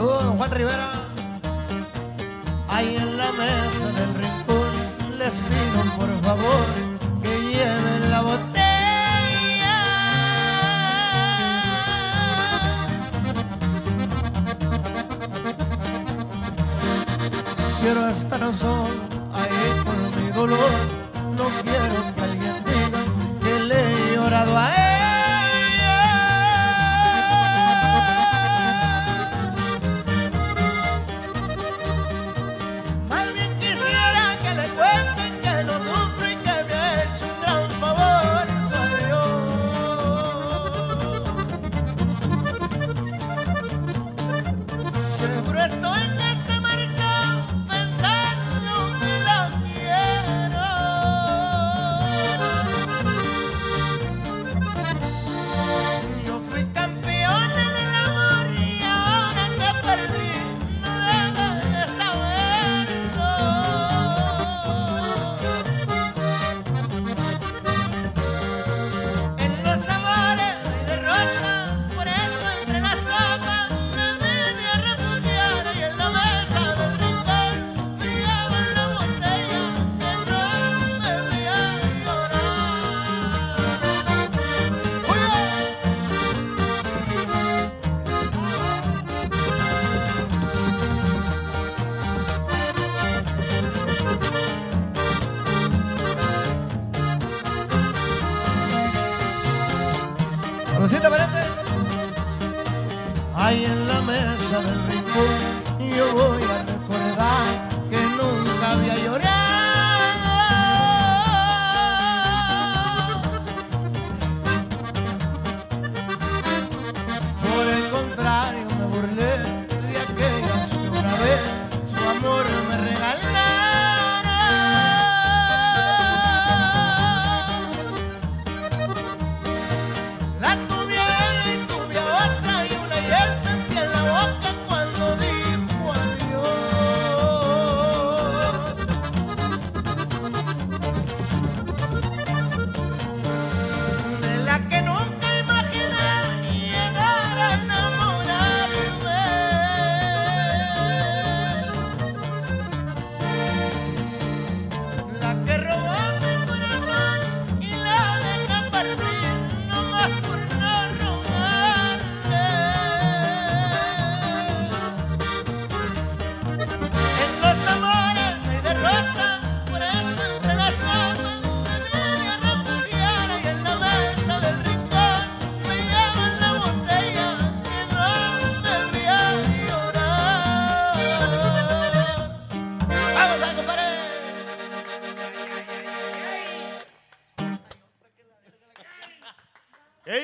Saludos, don Juan Rivera. Ahí en la mesa del rincón les pido por favor que lleven la botella. Quiero estar solo ahí por mi dolor. No quiero que alguien diga que le he llorado a él. wonder. Lucita Parente. Ahí en la mesa del rincón yo voy a recordar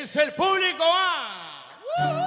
dice el público? ¡Ah!